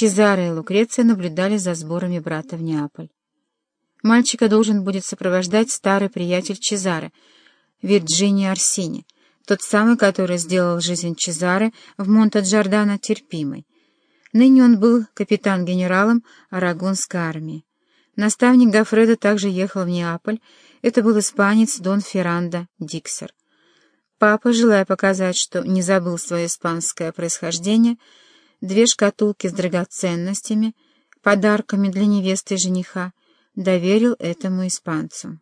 Чезаре и Лукреция наблюдали за сборами брата в Неаполь. Мальчика должен будет сопровождать старый приятель Чезаре, Вирджини Арсини, тот самый, который сделал жизнь Чезаре в Монте-Джордано терпимой. Ныне он был капитан-генералом Арагонской армии. Наставник Гафреда также ехал в Неаполь, это был испанец Дон Феррандо Диксер. Папа, желая показать, что не забыл свое испанское происхождение, две шкатулки с драгоценностями, подарками для невесты и жениха, доверил этому испанцу.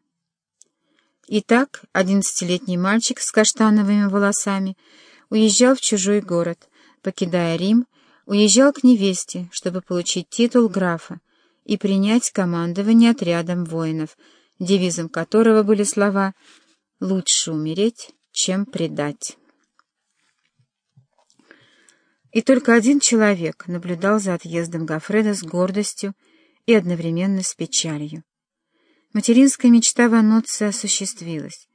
Итак, одиннадцатилетний мальчик с каштановыми волосами уезжал в чужой город, покидая Рим, уезжал к невесте, чтобы получить титул графа и принять командование отрядом воинов, девизом которого были слова «Лучше умереть, чем предать». И только один человек наблюдал за отъездом Гафреда с гордостью и одновременно с печалью. Материнская мечта Ваноцци осуществилась.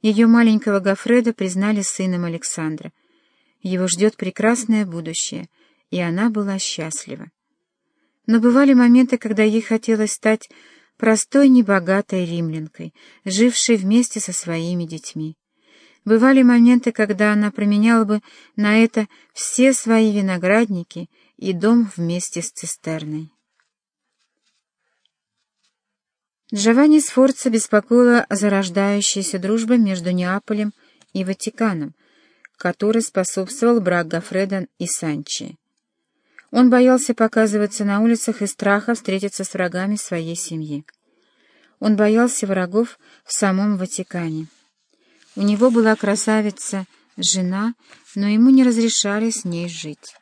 Ее маленького Гафреда признали сыном Александра. Его ждет прекрасное будущее, и она была счастлива. Но бывали моменты, когда ей хотелось стать простой небогатой римлянкой, жившей вместе со своими детьми. Бывали моменты, когда она променяла бы на это все свои виноградники и дом вместе с цистерной. Джованни Сфорца беспокоила зарождающаяся дружба между Неаполем и Ватиканом, которой способствовал брак Гафреда и Санчи. Он боялся показываться на улицах из страха встретиться с врагами своей семьи. Он боялся врагов в самом Ватикане. У него была красавица, жена, но ему не разрешали с ней жить.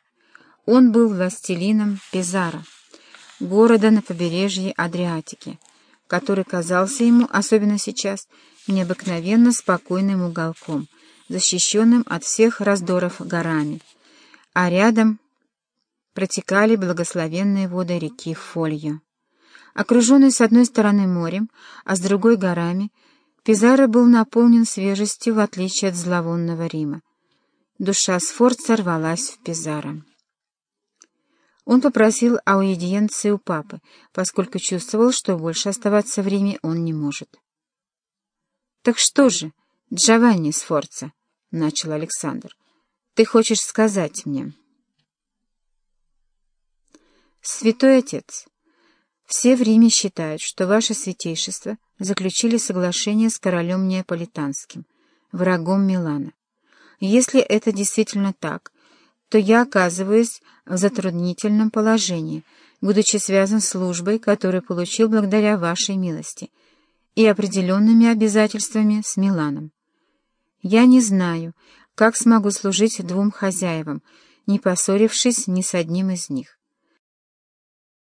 Он был властелином Пизара, города на побережье Адриатики, который казался ему, особенно сейчас, необыкновенно спокойным уголком, защищенным от всех раздоров горами, а рядом протекали благословенные воды реки Фолью. Окруженный с одной стороны морем, а с другой горами, Пизаро был наполнен свежестью, в отличие от зловонного Рима. Душа Сфорца рвалась в Пизаро. Он попросил аудиенции у папы, поскольку чувствовал, что больше оставаться в Риме он не может. — Так что же, Джованни Сфорца, — начал Александр, — ты хочешь сказать мне? — Святой Отец, все в Риме считают, что ваше святейшество заключили соглашение с королем Неаполитанским, врагом Милана. Если это действительно так, то я оказываюсь в затруднительном положении, будучи связан с службой, которую получил благодаря вашей милости, и определенными обязательствами с Миланом. Я не знаю, как смогу служить двум хозяевам, не поссорившись ни с одним из них.